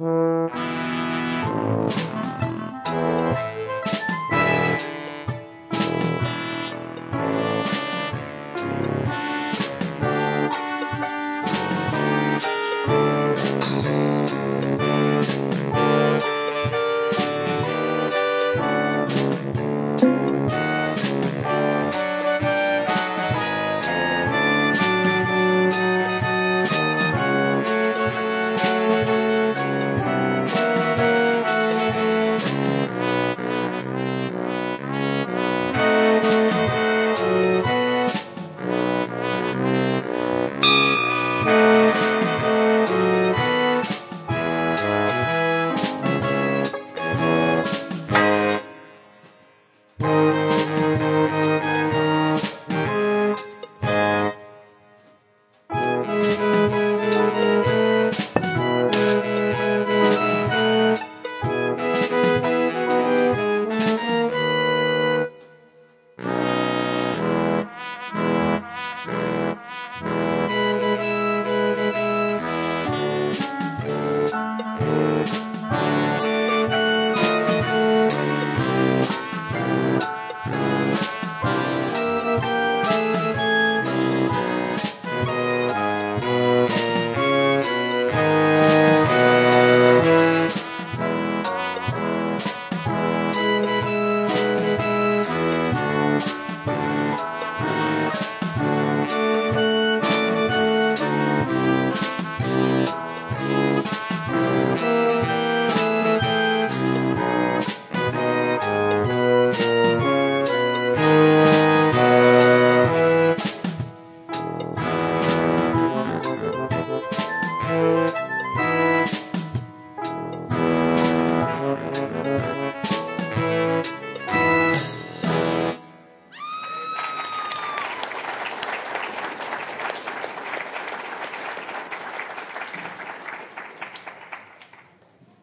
Música